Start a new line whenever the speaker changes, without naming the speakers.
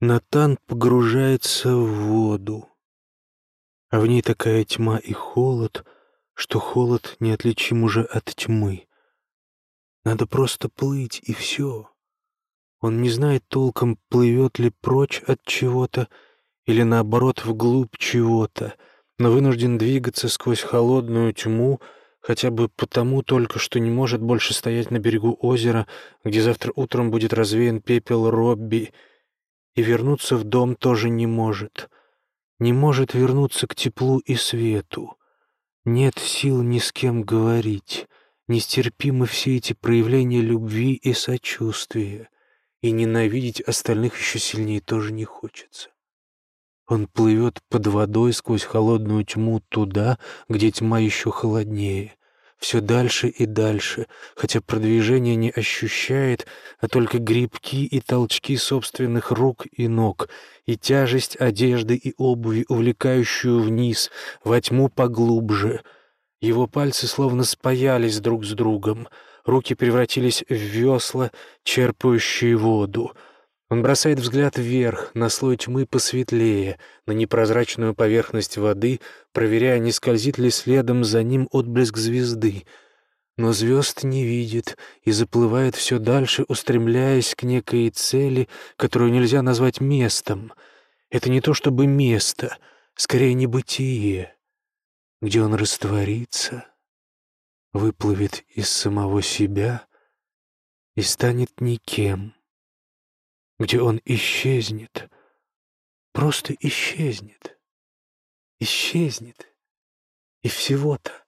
Натан погружается в воду, а в ней такая тьма и холод, что холод неотличим уже от тьмы. Надо просто плыть, и все. Он не знает толком, плывет ли прочь от чего-то или, наоборот, вглубь чего-то, но вынужден двигаться сквозь холодную тьму, хотя бы потому только, что не может больше стоять на берегу озера, где завтра утром будет развеян пепел Робби, и вернуться в дом тоже не может. Не может вернуться к теплу и свету. Нет сил ни с кем говорить. Нестерпимы все эти проявления любви и сочувствия, и ненавидеть остальных еще сильнее тоже не хочется. Он плывет под водой сквозь холодную тьму туда, где тьма еще холоднее, все дальше и дальше, хотя продвижение не ощущает, а только грибки и толчки собственных рук и ног, и тяжесть одежды и обуви, увлекающую вниз, во тьму поглубже. Его пальцы словно спаялись друг с другом, руки превратились в весла, черпающие воду — он бросает взгляд вверх, на слой тьмы посветлее, на непрозрачную поверхность воды, проверяя, не скользит ли следом за ним отблеск звезды. Но звезд не видит и заплывает все дальше, устремляясь к некой цели, которую нельзя назвать местом. Это не то чтобы место, скорее небытие, где он растворится, выплывет из самого себя и станет никем где он исчезнет, просто исчезнет, исчезнет, и всего-то